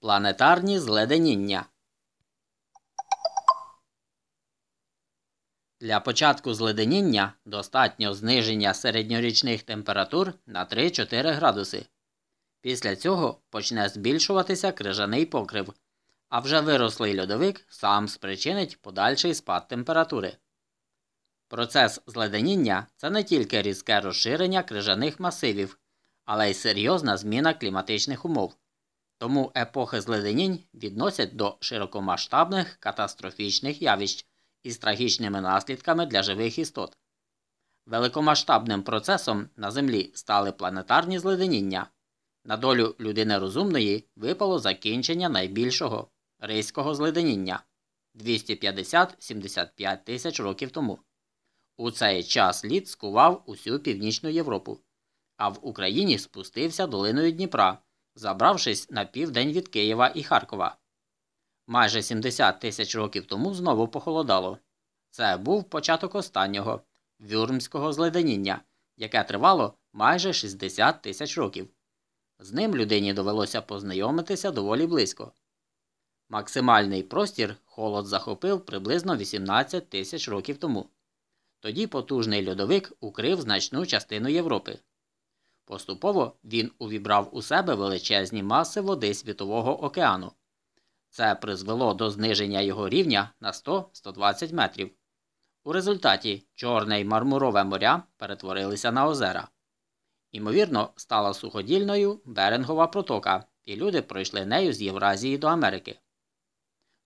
Планетарні зледеніння. Для початку зледеніння достатньо зниження середньорічних температур на 3-4 градуси. Після цього почне збільшуватися крижаний покрив, а вже вирослий льодовик сам спричинить подальший спад температури. Процес зледеніння це не тільки різке розширення крижаних масивів, але й серйозна зміна кліматичних умов. Тому епохи зледенінь відносять до широкомасштабних катастрофічних явищ із трагічними наслідками для живих істот. Великомасштабним процесом на Землі стали планетарні зледеніння. На долю людини розумної випало закінчення найбільшого рейського зледеніння 250-75 тисяч років тому. У цей час лід скував усю північну Європу, а в Україні спустився долиною Дніпра, забравшись на південь від Києва і Харкова. Майже 70 тисяч років тому знову похолодало. Це був початок останнього вюрмського зледеніння, яке тривало майже 60 тисяч років. З ним людині довелося познайомитися доволі близько. Максимальний простір холод захопив приблизно 18 тисяч років тому. Тоді потужний льодовик укрив значну частину Європи. Поступово він увібрав у себе величезні маси води Світового океану. Це призвело до зниження його рівня на 100-120 метрів. У результаті Чорне й Мармурове моря перетворилися на озера. Імовірно, стала суходільною Берингова протока, і люди пройшли нею з Євразії до Америки.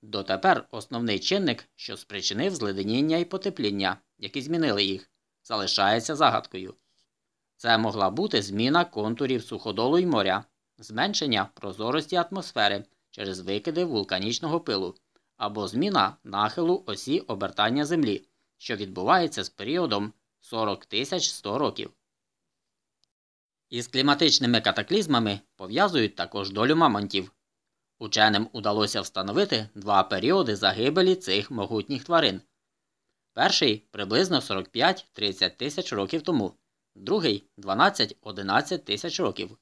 Дотепер основний чинник, що спричинив зледеніння і потепління, які змінили їх, залишається загадкою. Це могла бути зміна контурів суходолу й моря, зменшення прозорості атмосфери через викиди вулканічного пилу або зміна нахилу осі обертання Землі, що відбувається з періодом 40 тисяч 100 років. Із кліматичними катаклізмами пов'язують також долю мамонтів. Ученим удалося встановити два періоди загибелі цих могутніх тварин. Перший приблизно 45-30 тисяч років тому, другий 12-11 тисяч років.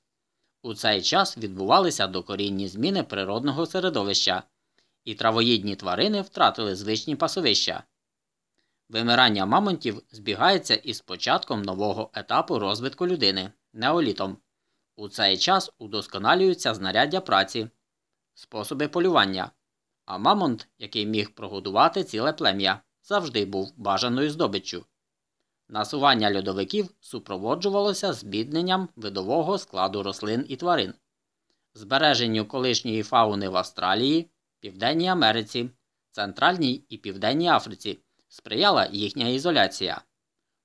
У цей час відбувалися докорінні зміни природного середовища, і травоїдні тварини втратили звичні пасовища. Вимирання мамонтів збігається із початком нового етапу розвитку людини неолітом. У цей час удосконалюються знаряддя праці, способи полювання, а мамонт, який міг прогодувати ціле плем'я, завжди був бажаною здобиччю. Насування льодовиків супроводжувалося збідненням видового складу рослин і тварин, збереженню колишньої фауни в Австралії, Південній Америці, Центральній і Південній Африці сприяла їхня ізоляція.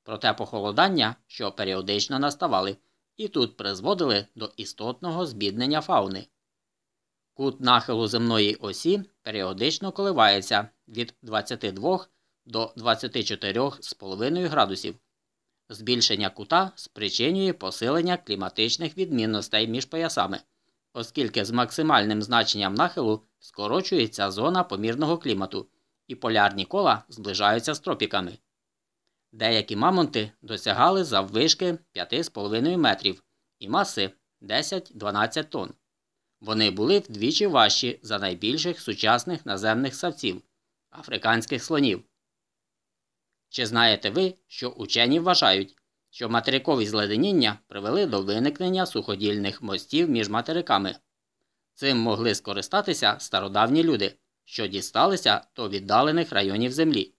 Проте похолодання, що періодично наставали, і тут призводили до істотного збіднення фауни. Кут нахилу земної осі періодично коливається від 22 до 24,5 градусів. Збільшення кута спричинює посилення кліматичних відмінностей між поясами, оскільки з максимальним значенням нахилу скорочується зона помірного клімату і полярні кола зближаються з тропіками. Деякі мамонти досягали заввишки 5,5 метрів і маси 10-12 тонн. Вони були вдвічі важчі за найбільших сучасних наземних савців африканських слонів. Чи знаєте ви, що учені вважають, що материкові зледеніння привели до виникнення суходільних мостів між материками? Цим могли скористатися стародавні люди, що дісталися до віддалених районів Землі.